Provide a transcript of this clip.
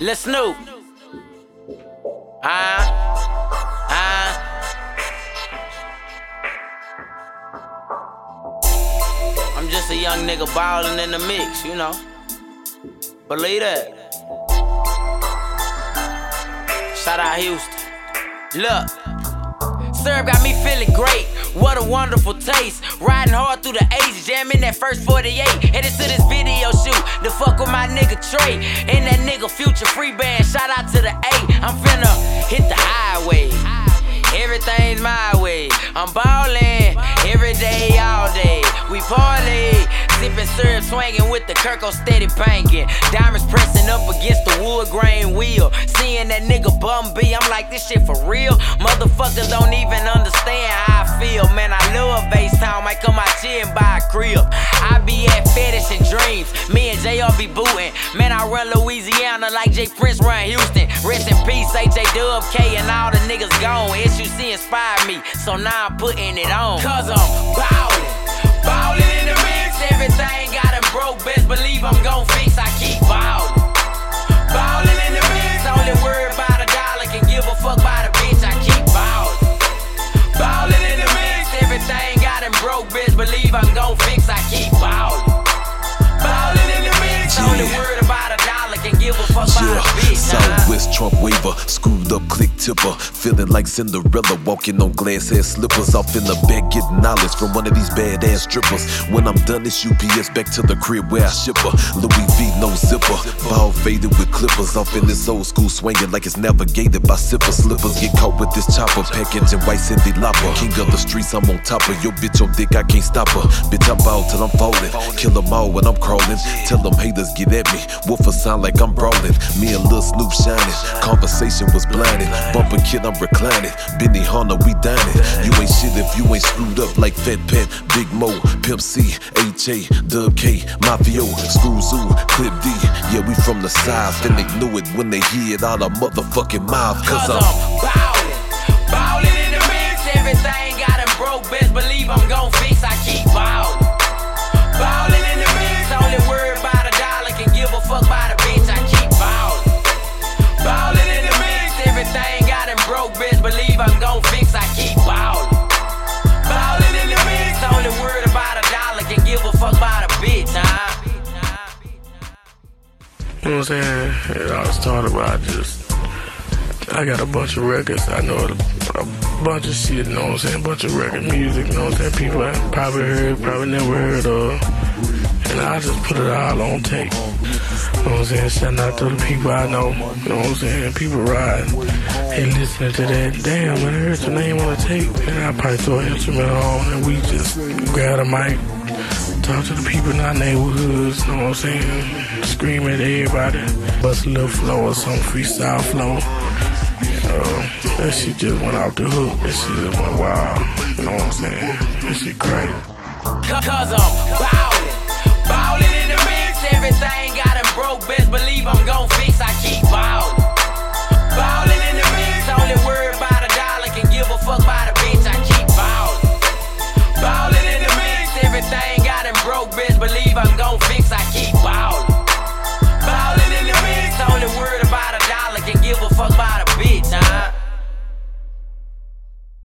Let's Snoop. Ah, ah. I'm just a young nigga ballin' in the mix, you know. Believe that. Shout out Houston. Look. Serve got me feeling great. What a wonderful taste. Riding hard through the ages, jamming that first 48. Headed to this nigga Trey. And that nigga Future Free Band. Shout out to the A. I'm finna hit the highway. Everything's my way. I'm ballin' every day, all day. We party, sippin' syrup, swinging with the Kirko steady banging. Diamonds pressing up against the wood grain wheel. Seeing that nigga Bun B, I'm like, this shit for real. Motherfuckers don't even understand how I feel. Man, I love Bass Town, might come out here and buy a crib. I be be bootin'. Man, I run Louisiana like J Prince run Houston. Rest in peace, AJ Dub K and all the niggas gone. SUC inspired me, so now I'm putting it on. Cause I'm ballin', can give a fuck about a bitch. uh-huh. Southwest Trump waiver, screwed up click tipper. Feeling like Cinderella walking on glass head slippers. Off in the bed, getting knowledge from one of these badass strippers. When I'm done, it's UPS back to the crib where I ship her. Louis V, no zipper. Ball faded with clippers. Off in this old school swinging like it's navigated by zipper slippers. Get caught with this chopper, packaging white Cyndi Lauper. King of the streets, I'm on top of your bitch on dick, I can't stop her. Bitch, I ball till I'm falling. Kill them all when I'm crawling. Tell them haters get at me. Wolf a sound like I'm brawling. Me and Lil Snupe shining. Conversation was blinding. Bumper kid, I'm reclining. Benny Hunter, we dining. You ain't shit if you ain't screwed up like Fat Pat, Big Moe, Pimp C, H.A., Dub K, Mafio, Screw Zoo, Clip D. Yeah, we from the south, and they knew it when they hear it out of motherfucking mouth. Cause Cause I'm I'm ballin', ballin' in the mix. Everything got him broke, best believe I'm gon' what I'm saying? It all started by just, I got a bunch of records. I know a, a bunch of shit, you know what I'm saying? A bunch of record music, you know what I'm saying? People I probably heard, probably never heard of. And I just put it all on tape. You know what I'm saying? Shout out to the people I know. You know what I'm saying? People ride. and listening to that. Damn, I heard your name on the tape. And I probably throw an instrument on and we just grab a mic. Talk to the people in our neighborhoods, you know what I'm saying? Scream at everybody. Bust a little flow or some freestyle flow. Uh, that shit just went off the hook. That shit just went wild. You know what I'm saying? That shit crazy. Cause I'm ballin', ballin' in the mix. Everything got broke, best believe